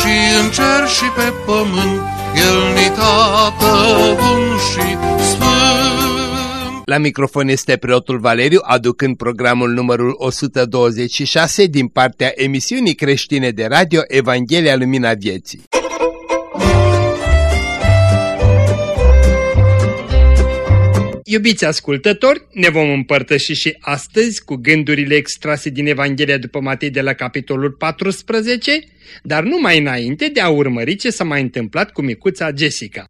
și în cer și pe pământ, El ni tată bun și sfânt. La microfon este preotul Valeriu, aducând programul numărul 126 din partea emisiunii creștine de radio Evanghelia Lumina Vieții. Iubiți ascultători, ne vom împărtăși și astăzi cu gândurile extrase din Evanghelia după Matei de la capitolul 14, dar nu mai înainte de a urmări ce s-a mai întâmplat cu micuța Jessica.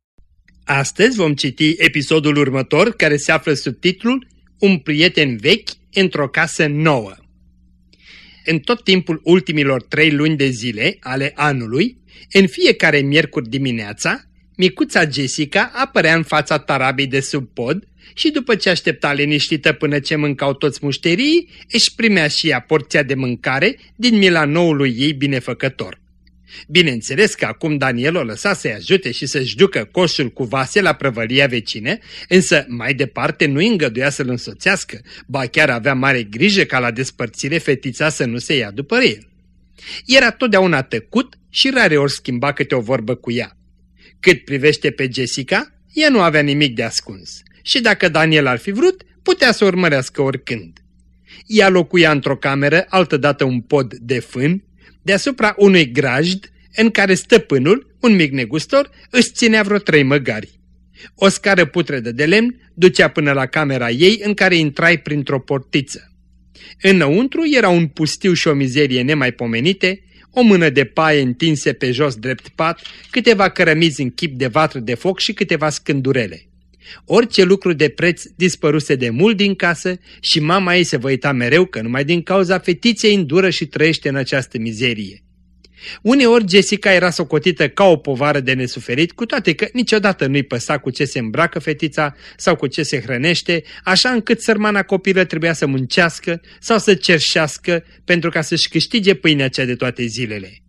Astăzi vom citi episodul următor care se află sub titlul Un prieten vechi într-o casă nouă. În tot timpul ultimilor trei luni de zile ale anului, în fiecare miercuri dimineața, micuța Jessica apărea în fața tarabei de sub pod și după ce aștepta liniștită până ce mâncau toți mușterii, își primea și ea porția de mâncare din mila noului ei binefăcător. Bineînțeles că acum Daniel o lăsa să-i ajute și să-și ducă coșul cu vase la prăvălia vecine, însă mai departe nu îngăduia să-l însoțească, ba chiar avea mare grijă ca la despărțire fetița să nu se ia după el. Era totdeauna tăcut și rare ori schimba câte o vorbă cu ea. Cât privește pe Jessica, ea nu avea nimic de ascuns și dacă Daniel ar fi vrut, putea să urmărească oricând. Ea locuia într-o cameră, altădată un pod de fân, deasupra unui grajd în care stăpânul, un mic negustor, își ținea vreo trei măgari. O scară putredă de lemn ducea până la camera ei în care intrai printr-o portiță. Înăuntru era un pustiu și o mizerie nemaipomenite, o mână de paie întinse pe jos drept pat, câteva cărămizi în chip de vatră de foc și câteva scândurele. Orice lucru de preț dispăruse de mult din casă și mama ei se vă uita mereu că numai din cauza fetiței îndură și trăiește în această mizerie. Uneori Jessica era socotită ca o povară de nesuferit, cu toate că niciodată nu-i păsa cu ce se îmbracă fetița sau cu ce se hrănește, așa încât sărmana copilă trebuia să muncească sau să cerșească pentru ca să-și câștige pâinea cea de toate zilele.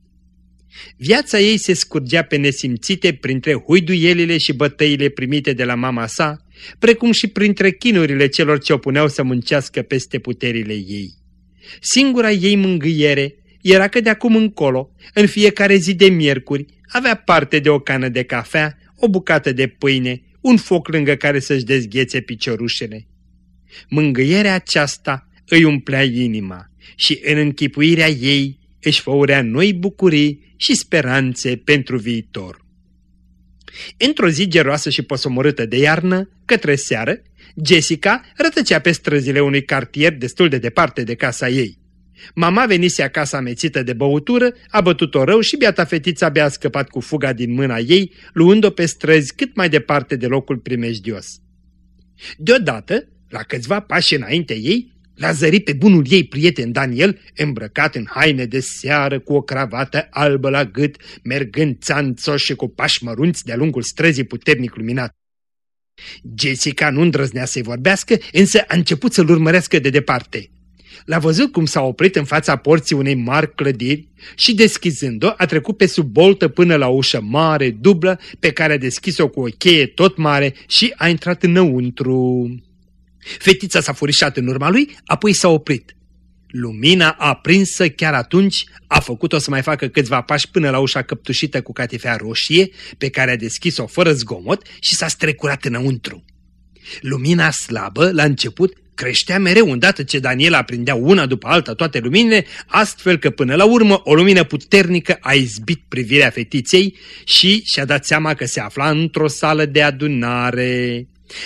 Viața ei se scurgea pe nesimțite printre huiduielile și bătăile primite de la mama sa, precum și printre chinurile celor ce o puneau să muncească peste puterile ei. Singura ei mângâiere era că de acum încolo, în fiecare zi de miercuri, avea parte de o cană de cafea, o bucată de pâine, un foc lângă care să-și dezghețe piciorușele. Mângâierea aceasta îi umplea inima și în închipuirea ei își făurea noi bucurii și speranțe pentru viitor. Într-o zi geroasă și posomorâtă de iarnă, către seară, Jessica rătăcea pe străzile unui cartier destul de departe de casa ei. Mama venise acasă amețită de băutură, a bătut-o rău și biata fetiță abia a scăpat cu fuga din mâna ei, luând-o pe străzi cât mai departe de locul primejdios. Deodată, la câțiva pași înainte ei, L-a zărit pe bunul ei prieten Daniel, îmbrăcat în haine de seară, cu o cravată albă la gât, mergând țanțoși și cu pași mărunți de-a lungul străzii puternic luminat. Jessica nu îndrăznea să-i vorbească, însă a început să-l urmărească de departe. L-a văzut cum s-a oprit în fața porții unei mari clădiri și, deschizând-o, a trecut pe sub boltă până la ușă mare, dublă, pe care a deschis-o cu o cheie tot mare și a intrat înăuntru. Fetița s-a furișat în urma lui, apoi s-a oprit. Lumina aprinsă chiar atunci a făcut-o să mai facă câțiva pași până la ușa căptușită cu catifea roșie, pe care a deschis-o fără zgomot și s-a strecurat înăuntru. Lumina slabă, la început, creștea mereu îndată ce Daniela aprindea una după alta toate luminile, astfel că până la urmă o lumină puternică a izbit privirea fetiței și și-a dat seama că se afla într-o sală de adunare.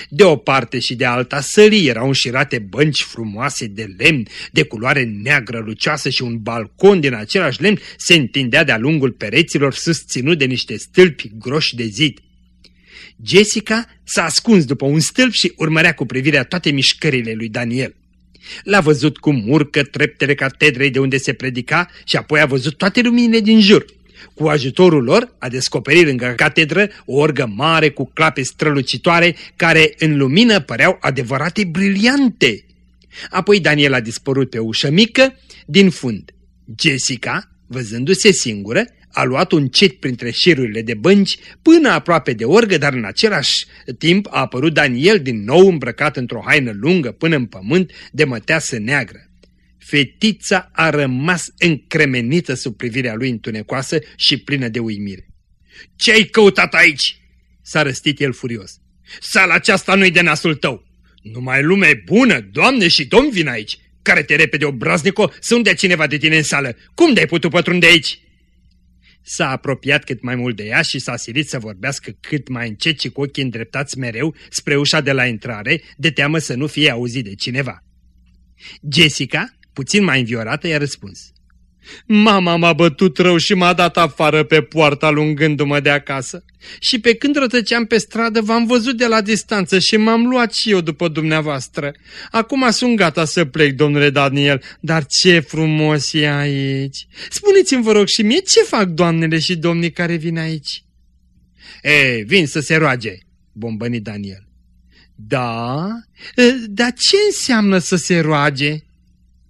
De o parte și de alta sării erau înșirate bănci frumoase de lemn, de culoare neagră lucioasă și un balcon din același lemn se întindea de-a lungul pereților susținut de niște stâlpi groși de zid. Jessica s-a ascuns după un stâlp și urmărea cu privirea toate mișcările lui Daniel. L-a văzut cum urcă treptele catedrei de unde se predica și apoi a văzut toate luminile din jur. Cu ajutorul lor a descoperit lângă catedră o orgă mare cu clape strălucitoare care în lumină păreau adevărate briliante. Apoi Daniel a dispărut pe ușă mică din fund. Jessica, văzându-se singură, a luat un cet printre șirurile de bănci până aproape de orgă, dar în același timp a apărut Daniel din nou îmbrăcat într-o haină lungă până în pământ de măteasă neagră. Fetița a rămas încremenită sub privirea lui întunecoasă și plină de uimire. Ce-ai căutat aici?" s-a răstit el furios. Sala aceasta nu-i de nasul tău. Numai lume bună, doamne și domn vin aici. Care te repede obraznico să unde cineva de tine în sală. Cum de-ai putut pătrunde aici?" S-a apropiat cât mai mult de ea și s-a silit să vorbească cât mai încet și cu ochii îndreptați mereu spre ușa de la intrare, de teamă să nu fie auzit de cineva. Jessica, puțin mai înviorată, i-a răspuns. Mama m-a bătut rău și m-a dat afară pe poarta lungându-mă de acasă. Și pe când rătăceam pe stradă v-am văzut de la distanță și m-am luat și eu după dumneavoastră. Acum sunt gata să plec, domnule Daniel, dar ce frumos e aici! Spuneți-mi, vă rog, și mie ce fac doamnele și domnii care vin aici? E, vin să se roage, bombăni Daniel. Da? Dar ce înseamnă să se roage?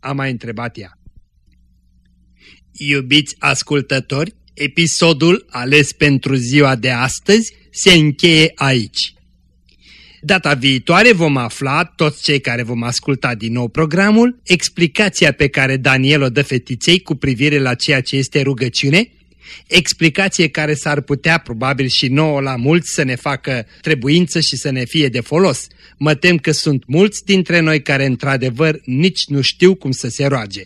A mai întrebat ea. Iubiți ascultători, episodul ales pentru ziua de astăzi se încheie aici. Data viitoare vom afla, toți cei care vom asculta din nou programul, explicația pe care Daniel o dă fetiței cu privire la ceea ce este rugăciune, explicație care s-ar putea probabil și nouă la mulți să ne facă trebuință și să ne fie de folos. Mă tem că sunt mulți dintre noi care într-adevăr nici nu știu cum să se roage.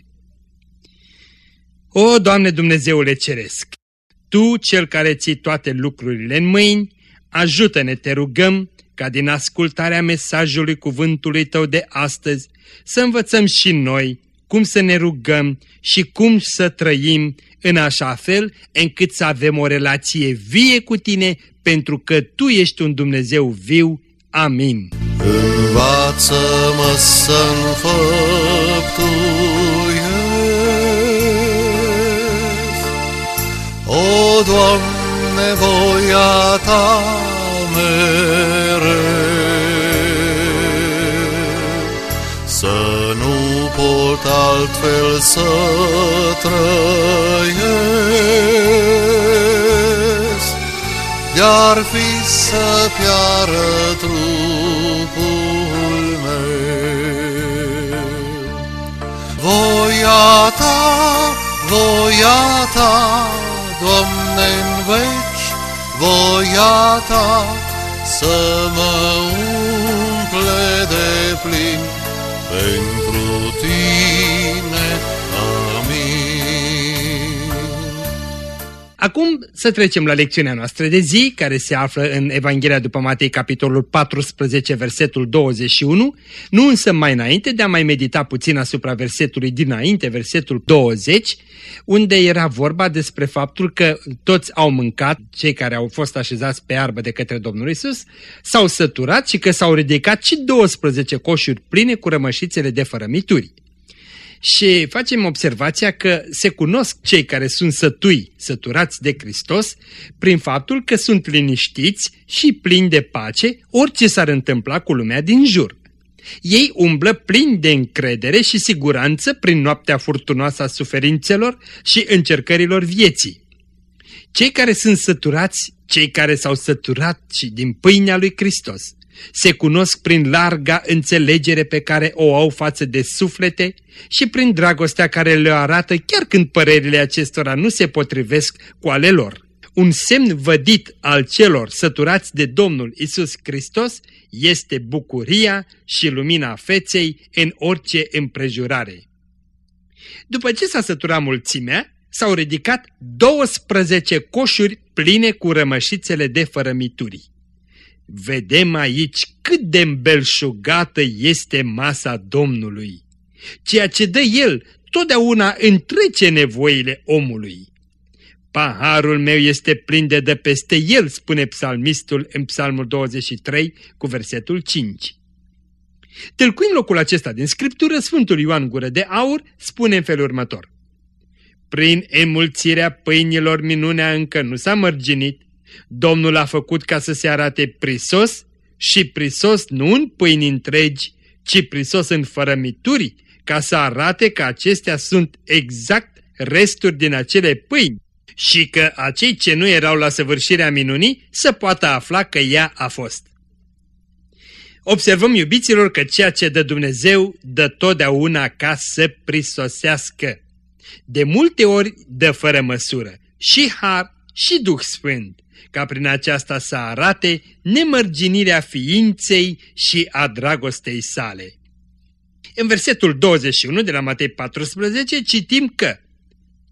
O, Doamne Dumnezeule Ceresc, Tu, Cel care ții toate lucrurile în mâini, ajută-ne, te rugăm, ca din ascultarea mesajului cuvântului Tău de astăzi să învățăm și noi cum să ne rugăm și cum să trăim în așa fel încât să avem o relație vie cu Tine, pentru că Tu ești un Dumnezeu viu. Amin. Învață-mă să-mi O, Doamne, voia Ta mereu, Să nu pot altfel să trăiesc, De-ar fi să piară trupul meu. Voia Ta, voia Ta, Doamne, în veci, voia Ta să mă umple de plin Acum să trecem la lecțiunea noastră de zi, care se află în Evanghelia după Matei, capitolul 14, versetul 21, nu însă mai înainte de a mai medita puțin asupra versetului dinainte, versetul 20, unde era vorba despre faptul că toți au mâncat, cei care au fost așezați pe arbă de către Domnul Isus, s-au săturat și că s-au ridicat și 12 coșuri pline cu rămășițele de fărămituri și facem observația că se cunosc cei care sunt sătui, săturați de Hristos, prin faptul că sunt liniștiți și plini de pace orice s-ar întâmpla cu lumea din jur. Ei umblă plini de încredere și siguranță prin noaptea furtunoasă a suferințelor și încercărilor vieții. Cei care sunt săturați, cei care s-au săturat și din pâinea lui Hristos, se cunosc prin larga înțelegere pe care o au față de suflete și prin dragostea care le arată chiar când părerile acestora nu se potrivesc cu ale lor. Un semn vădit al celor săturați de Domnul Isus Hristos este bucuria și lumina feței în orice împrejurare. După ce s-a săturat mulțimea, s-au ridicat 12 coșuri pline cu rămășițele de fărămituri. Vedem aici cât de îmbelșugată este masa Domnului. Ceea ce dă El totdeauna întrece nevoile omului. Paharul meu este plin de dă peste el, spune psalmistul în psalmul 23 cu versetul 5. Tâlcuind locul acesta din Scriptură, Sfântul Ioan Gură de Aur spune în felul următor. Prin emulțirea pâinilor minunea încă nu s-a mărginit. Domnul a făcut ca să se arate prisos și prisos nu în pâini întregi, ci prisos în fărămituri, ca să arate că acestea sunt exact resturi din acele pâini și că acei ce nu erau la săvârșirea minunii să poată afla că ea a fost. Observăm, iubiților, că ceea ce dă Dumnezeu dă totdeauna ca să prisosească. De multe ori dă fără măsură și har și Duh Sfânt, ca prin aceasta să arate nemărginirea ființei și a dragostei sale. În versetul 21 de la Matei 14 citim că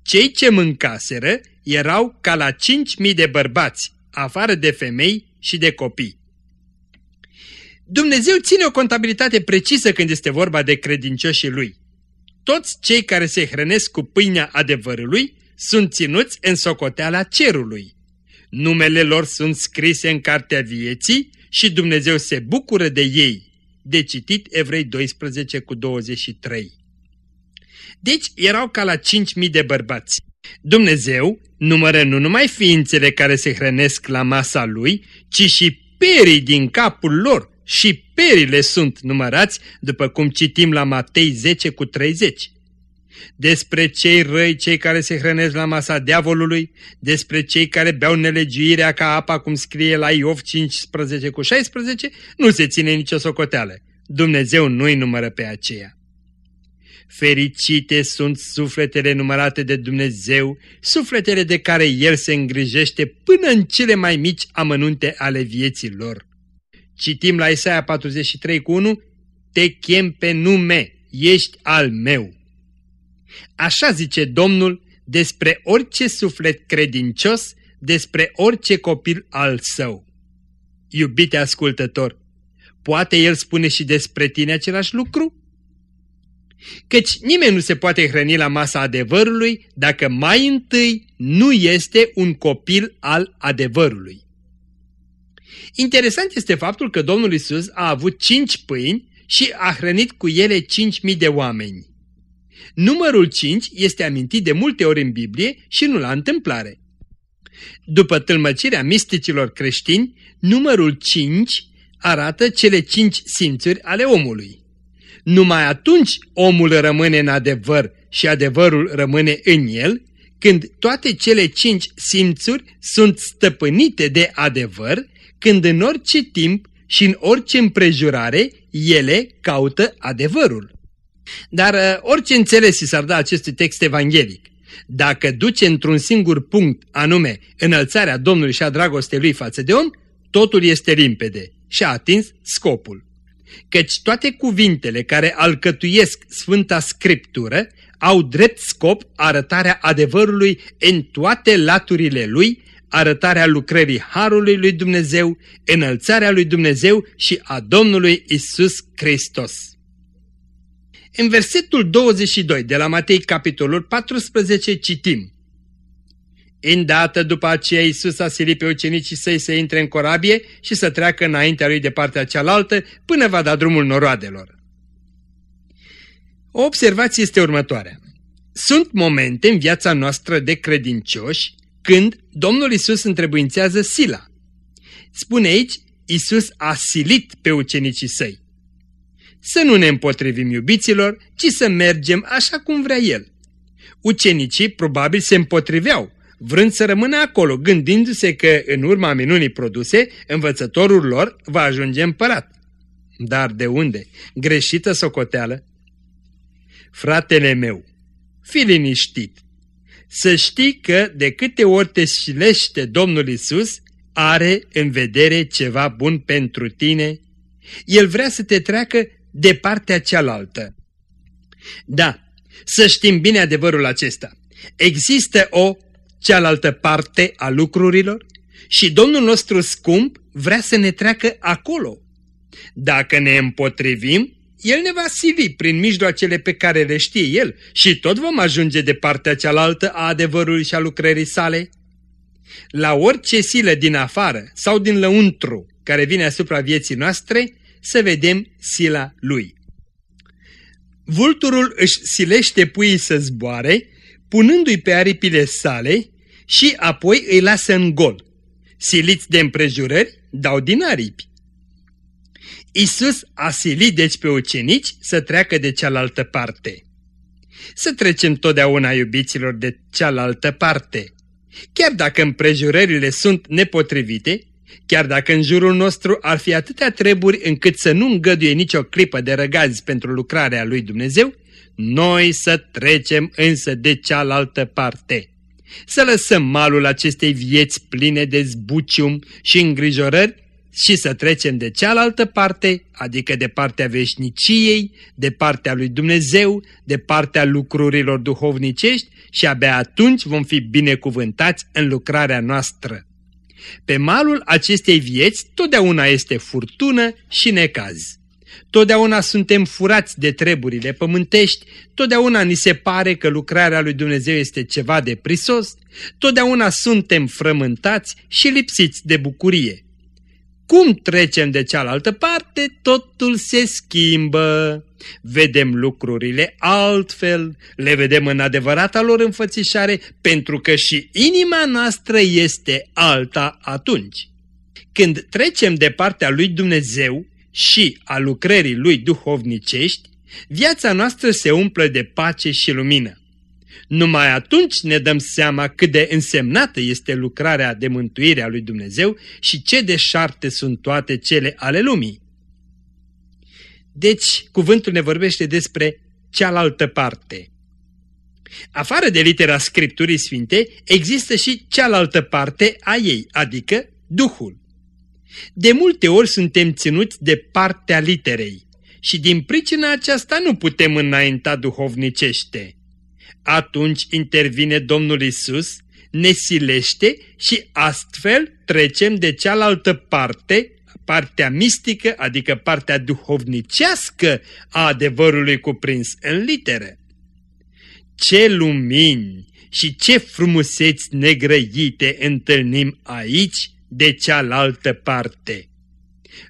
cei ce mâncaseră erau ca la cinci mii de bărbați, afară de femei și de copii. Dumnezeu ține o contabilitate precisă când este vorba de credincioșii lui. Toți cei care se hrănesc cu pâinea adevărului sunt ținuți în socoteala cerului. Numele lor sunt scrise în cartea vieții și Dumnezeu se bucură de ei. De citit Evrei 12 cu 23. Deci erau ca la 5.000 de bărbați. Dumnezeu numără nu numai ființele care se hrănesc la masa lui, ci și perii din capul lor și perile sunt numărați, după cum citim la Matei 10 cu 30. Despre cei răi, cei care se hrănesc la masa diavolului, despre cei care beau nelegiuirea ca apa, cum scrie la Iov 15 cu 16, nu se ține nicio socoteală. Dumnezeu nu-i numără pe aceea. Fericite sunt sufletele numărate de Dumnezeu, sufletele de care El se îngrijește până în cele mai mici amănunte ale vieții lor. Citim la Isaia 43 cu 1, Te chem pe nume, ești al meu. Așa zice Domnul despre orice suflet credincios, despre orice copil al său. Iubite ascultător, poate El spune și despre tine același lucru? Căci nimeni nu se poate hrăni la masa adevărului dacă mai întâi nu este un copil al adevărului. Interesant este faptul că Domnul Isus a avut cinci pâini și a hrănit cu ele cinci mii de oameni. Numărul 5 este amintit de multe ori în Biblie și nu la întâmplare. După tâlmăcirea misticilor creștini, numărul 5 arată cele cinci simțuri ale omului. Numai atunci omul rămâne în adevăr și adevărul rămâne în el, când toate cele cinci simțuri sunt stăpânite de adevăr, când în orice timp și în orice împrejurare ele caută adevărul. Dar uh, orice înțeles s-ar da acestui text evanghelic, dacă duce într-un singur punct, anume înălțarea Domnului și a dragostei lui față de om, totul este limpede și a atins scopul căci toate cuvintele care alcătuiesc Sfânta Scriptură au drept scop arătarea adevărului în toate laturile lui, arătarea lucrării Harului lui Dumnezeu, înălțarea lui Dumnezeu și a Domnului Isus Hristos. În versetul 22 de la Matei capitolul 14 citim Îndată după aceea Iisus a silit pe ucenicii săi să intre în corabie și să treacă înaintea lui de partea cealaltă până va da drumul noroadelor. O observație este următoarea. Sunt momente în viața noastră de credincioși când Domnul Isus întrebuințează sila. Spune aici, Isus a silit pe ucenicii săi. Să nu ne împotrivim iubiților, ci să mergem așa cum vrea El. Ucenicii probabil se împotriveau, vrând să rămână acolo, gândindu-se că, în urma minunii produse, învățătorul lor va ajunge împărat. Dar de unde? Greșită socoteală? Fratele meu, fi liniștit. Să știi că de câte ori te șilește Domnul Isus, are în vedere ceva bun pentru tine. El vrea să te treacă de partea cealaltă. Da, să știm bine adevărul acesta. Există o cealaltă parte a lucrurilor și Domnul nostru scump vrea să ne treacă acolo. Dacă ne împotrivim, El ne va sili prin mijloacele pe care le știe El și tot vom ajunge de partea cealaltă a adevărului și a lucrării sale. La orice silă din afară sau din lăuntru care vine asupra vieții noastre, să vedem sila Lui. Vulturul își silește puii să zboare punându-i pe aripile sale și apoi îi lasă în gol. Siliți de împrejurări, dau din aripi. Isus a silit deci pe ucenici să treacă de cealaltă parte. Să trecem totdeauna, iubiților, de cealaltă parte. Chiar dacă împrejurările sunt nepotrivite, chiar dacă în jurul nostru ar fi atâtea treburi încât să nu îngăduie nicio clipă de răgazi pentru lucrarea lui Dumnezeu, noi să trecem însă de cealaltă parte. Să lăsăm malul acestei vieți pline de zbucium și îngrijorări și să trecem de cealaltă parte, adică de partea veșniciei, de partea lui Dumnezeu, de partea lucrurilor duhovnicești și abia atunci vom fi binecuvântați în lucrarea noastră. Pe malul acestei vieți totdeauna este furtună și necaz. Totdeauna suntem furați de treburile pământești, totdeauna ni se pare că lucrarea lui Dumnezeu este ceva de prisos, totdeauna suntem frământați și lipsiți de bucurie. Cum trecem de cealaltă parte, totul se schimbă. Vedem lucrurile altfel, le vedem în adevărata lor înfățișare, pentru că și inima noastră este alta atunci. Când trecem de partea lui Dumnezeu și a lucrării lui duhovnicești, viața noastră se umplă de pace și lumină. Numai atunci ne dăm seama cât de însemnată este lucrarea de mântuire a lui Dumnezeu și ce deșarte sunt toate cele ale lumii. Deci, cuvântul ne vorbește despre cealaltă parte. Afară de litera Scripturii Sfinte, există și cealaltă parte a ei, adică Duhul. De multe ori suntem ținuți de partea literei și din pricina aceasta nu putem înainta duhovnicește atunci intervine Domnul Isus, ne silește și astfel trecem de cealaltă parte, partea mistică, adică partea duhovnicească a adevărului cuprins în litere. Ce lumini și ce frumuseți negrăite întâlnim aici de cealaltă parte!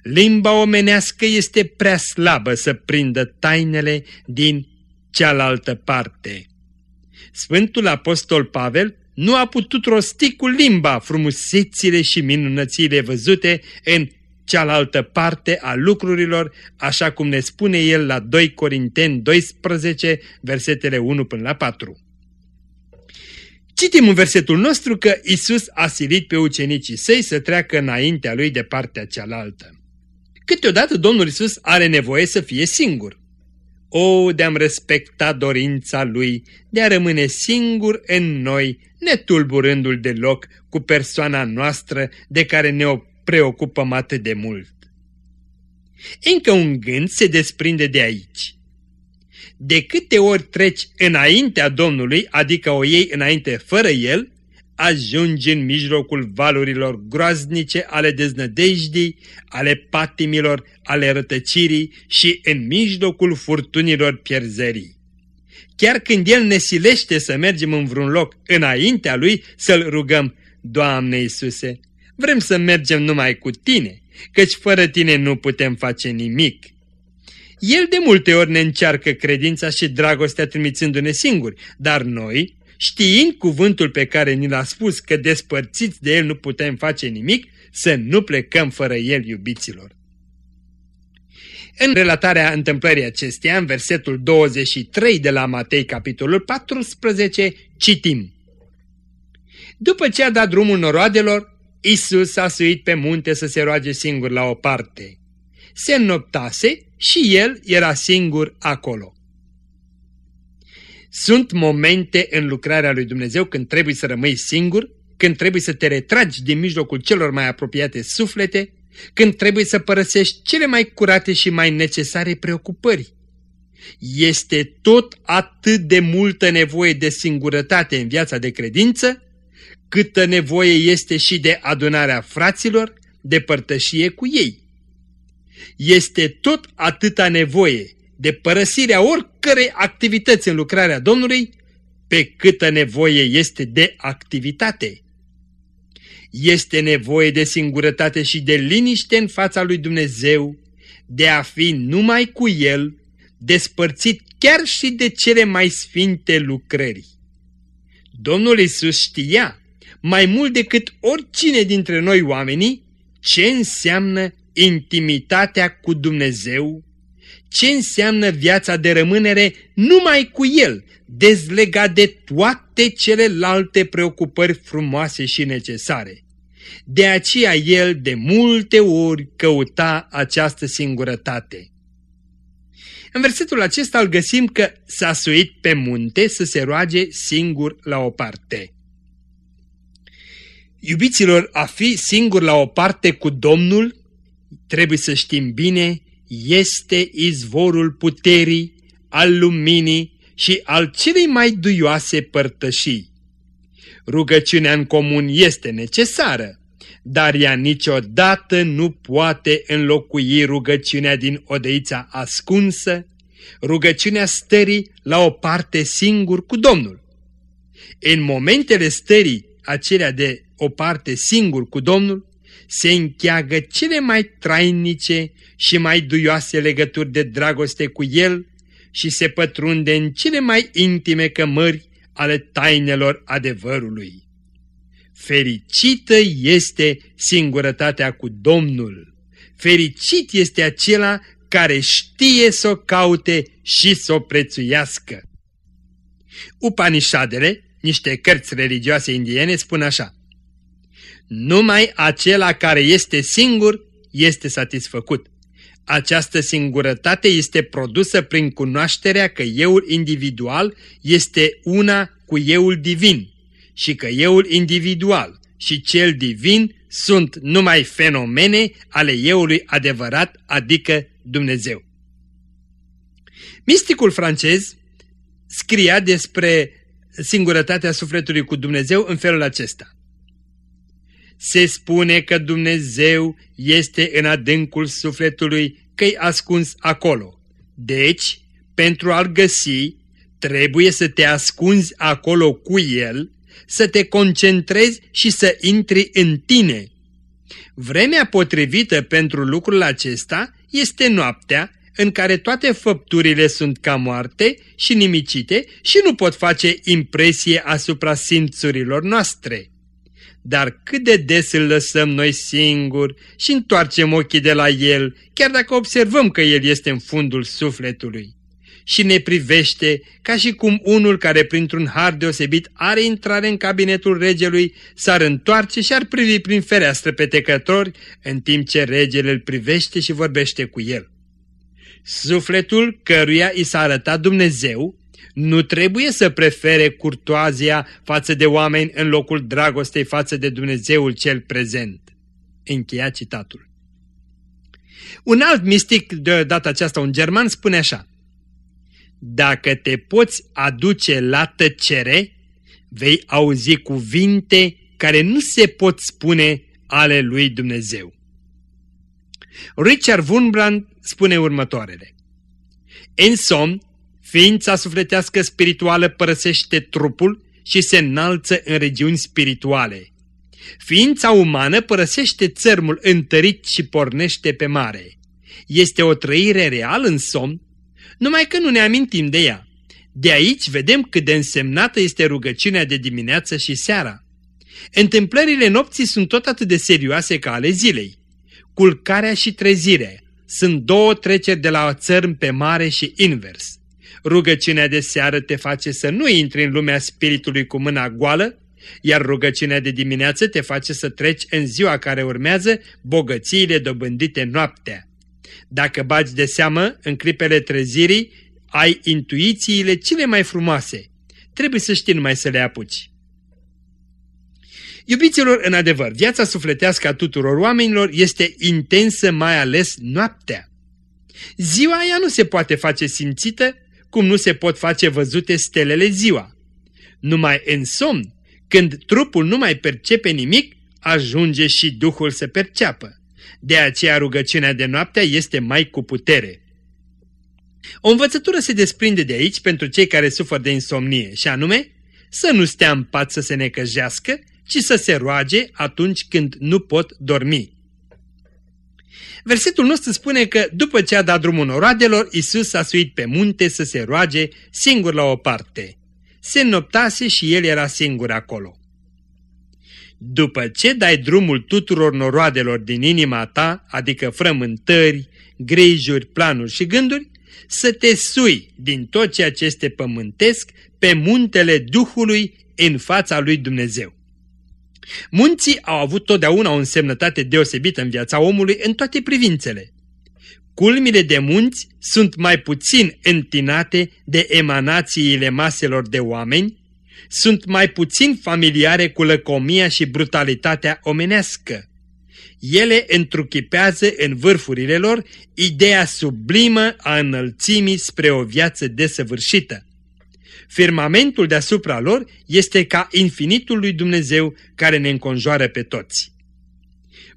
Limba omenească este prea slabă să prindă tainele din cealaltă parte. Sfântul Apostol Pavel nu a putut rosti cu limba frumusețile și minunățile văzute în cealaltă parte a lucrurilor, așa cum ne spune el la 2 Corinteni 12, versetele 1 până la 4. Citim în versetul nostru că Isus a silit pe ucenicii săi să treacă înaintea lui de partea cealaltă. Câteodată Domnul Isus are nevoie să fie singur. O, de-am respecta dorința lui de a rămâne singur în noi, netulburându-l deloc cu persoana noastră de care ne preocupăm atât de mult. Încă un gând se desprinde de aici. De câte ori treci înaintea Domnului, adică o iei înainte fără El, ajungi în mijlocul valurilor groaznice ale deznădejdii, ale patimilor, ale rătăcirii și în mijlocul furtunilor pierzării. Chiar când El ne silește să mergem în vreun loc înaintea Lui, să-L rugăm, Doamne Iisuse, vrem să mergem numai cu Tine, căci fără Tine nu putem face nimic. El de multe ori ne încearcă credința și dragostea trimițându-ne singuri, dar noi, știind cuvântul pe care ni l-a spus că despărțiți de el nu putem face nimic, să nu plecăm fără el, iubiților. În relatarea întâmplării acesteia, în versetul 23 de la Matei, capitolul 14, citim. După ce a dat drumul noroadelor, Isus a suit pe munte să se roage singur la o parte. Se înnoptase și el era singur acolo. Sunt momente în lucrarea lui Dumnezeu când trebuie să rămâi singur, când trebuie să te retragi din mijlocul celor mai apropiate suflete, când trebuie să părăsești cele mai curate și mai necesare preocupări. Este tot atât de multă nevoie de singurătate în viața de credință, câtă nevoie este și de adunarea fraților, de părtășie cu ei. Este tot atâta nevoie de părăsirea oricărei activități în lucrarea Domnului, pe câtă nevoie este de activitate. Este nevoie de singurătate și de liniște în fața lui Dumnezeu, de a fi numai cu El, despărțit chiar și de cele mai sfinte lucrări. Domnul Isus știa, mai mult decât oricine dintre noi oamenii, ce înseamnă intimitatea cu Dumnezeu, ce înseamnă viața de rămânere numai cu El, dezlegat de toate celelalte preocupări frumoase și necesare. De aceea el de multe ori căuta această singurătate. În versetul acesta îl găsim că s-a suit pe munte să se roage singur la o parte. Iubiților, a fi singur la o parte cu Domnul, trebuie să știm bine, este izvorul puterii, al luminii și al celei mai duioase părtășii. Rugăciunea în comun este necesară, dar ea niciodată nu poate înlocui rugăciunea din odeița ascunsă, rugăciunea stării la o parte singur cu Domnul. În momentele stării acelea de o parte singur cu Domnul, se încheagă cele mai trainice și mai duioase legături de dragoste cu El și se pătrunde în cele mai intime cămări ale tainelor adevărului. Fericită este singurătatea cu Domnul. Fericit este acela care știe să o caute și să o prețuiască. Upanishadele, niște cărți religioase indiene, spun așa. Numai acela care este singur este satisfăcut. Această singurătate este produsă prin cunoașterea că euul individual este una cu euul divin și că euul individual și cel divin sunt numai fenomene ale euului adevărat, adică Dumnezeu. Misticul francez scria despre singurătatea sufletului cu Dumnezeu în felul acesta. Se spune că Dumnezeu este în adâncul sufletului, că-i ascuns acolo. Deci, pentru a-l găsi, trebuie să te ascunzi acolo cu el să te concentrezi și să intri în tine. Vremea potrivită pentru lucrul acesta este noaptea, în care toate făpturile sunt ca moarte și nimicite și nu pot face impresie asupra simțurilor noastre. Dar cât de des îl lăsăm noi singuri și întoarcem ochii de la el, chiar dacă observăm că el este în fundul sufletului și ne privește ca și cum unul care printr-un har deosebit are intrare în cabinetul regelui s-ar întoarce și ar privi prin fereastră pe tecători, în timp ce regele îl privește și vorbește cu el. Sufletul căruia i s-a arătat Dumnezeu nu trebuie să prefere curtoazia față de oameni în locul dragostei față de Dumnezeul cel prezent. Încheia citatul. Un alt mistic, de data aceasta un german, spune așa dacă te poți aduce la tăcere, vei auzi cuvinte care nu se pot spune ale lui Dumnezeu. Richard Wurmbrand spune următoarele. În somn, ființa sufletească spirituală părăsește trupul și se înalță în regiuni spirituale. Ființa umană părăsește țărmul întărit și pornește pe mare. Este o trăire reală în somn numai că nu ne amintim de ea. De aici vedem cât de însemnată este rugăciunea de dimineață și seara. Întâmplările nopții sunt tot atât de serioase ca ale zilei. Culcarea și trezirea sunt două treceri de la țărm pe mare și invers. Rugăciunea de seară te face să nu intri în lumea spiritului cu mâna goală, iar rugăciunea de dimineață te face să treci în ziua care urmează bogățiile dobândite noaptea. Dacă bagi de seamă, în clipele trezirii, ai intuițiile cele mai frumoase. Trebuie să știi numai să le apuci. Iubiților, în adevăr, viața sufletească a tuturor oamenilor este intensă mai ales noaptea. Ziua ea nu se poate face simțită, cum nu se pot face văzute stelele ziua. Numai în somn, când trupul nu mai percepe nimic, ajunge și Duhul să perceapă. De aceea rugăciunea de noaptea este mai cu putere. O învățătură se desprinde de aici pentru cei care suferă de insomnie și anume să nu stea în pat să se necăjească, ci să se roage atunci când nu pot dormi. Versetul nostru spune că după ce a dat drumul noroadelor, Isus a suit pe munte să se roage singur la o parte. se noptase și el era singur acolo. După ce dai drumul tuturor noroadelor din inima ta, adică frământări, grijuri, planuri și gânduri, să te sui din tot ceea ce este pământesc pe muntele Duhului în fața lui Dumnezeu. Munții au avut totdeauna o însemnătate deosebită în viața omului în toate privințele. Culmile de munți sunt mai puțin întinate de emanațiile maselor de oameni, sunt mai puțin familiare cu lăcomia și brutalitatea omenească. Ele întruchipează în vârfurile lor ideea sublimă a înălțimii spre o viață desăvârșită. Firmamentul deasupra lor este ca infinitul lui Dumnezeu care ne înconjoară pe toți.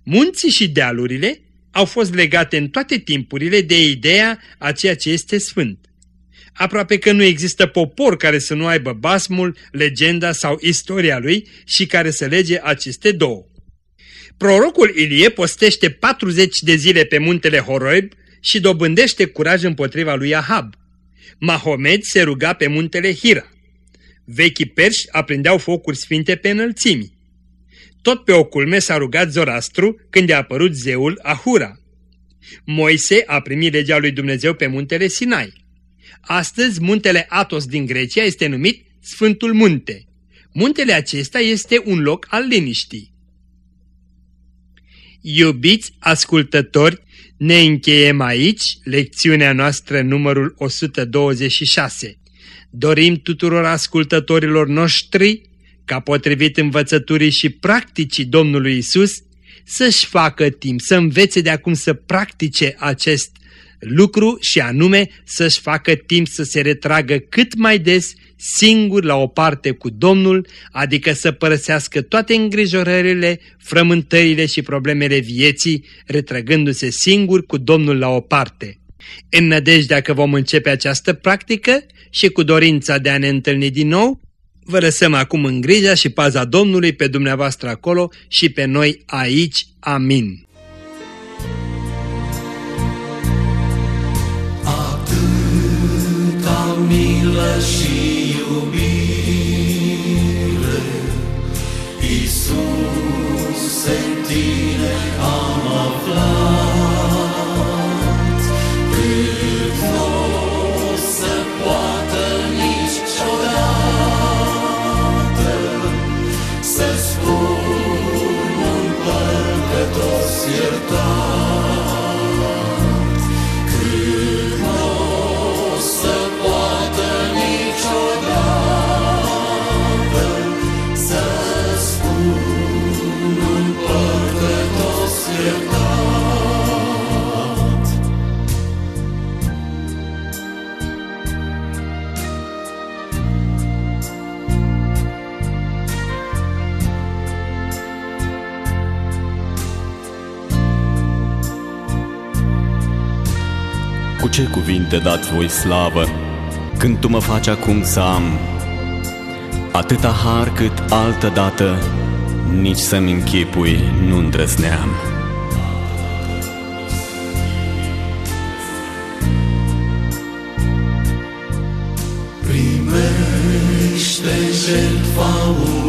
Munții și dealurile au fost legate în toate timpurile de ideea a ceea ce este sfânt. Aproape că nu există popor care să nu aibă basmul, legenda sau istoria lui și care să lege aceste două. Prorocul Ilie postește 40 de zile pe muntele Horoib și dobândește curaj împotriva lui Ahab. Mahomed se ruga pe muntele Hira. Vechii perși aprindeau focuri sfinte pe înălțimi. Tot pe o culme s-a rugat Zorastru când i-a apărut zeul Ahura. Moise a primit legea lui Dumnezeu pe muntele Sinai. Astăzi, muntele Atos din Grecia este numit Sfântul Munte. Muntele acesta este un loc al liniștii. Iubiți ascultători, ne încheiem aici lecțiunea noastră numărul 126. Dorim tuturor ascultătorilor noștri, ca potrivit învățăturii și practicii Domnului Isus, să-și facă timp, să învețe de acum să practice acest lucru și anume să-și facă timp să se retragă cât mai des singur la o parte cu Domnul, adică să părăsească toate îngrijorările, frământările și problemele vieții, retrăgându-se singur cu Domnul la o parte. În nădejdea că vom începe această practică și cu dorința de a ne întâlni din nou, vă lăsăm acum în grija și paza Domnului pe dumneavoastră acolo și pe noi aici. Amin. Milă și cuvinte dați voi slavă, când Tu mă faci acum să am atâta har cât altă dată, nici să-mi închipui nu îndrăzneam. Primește jertfa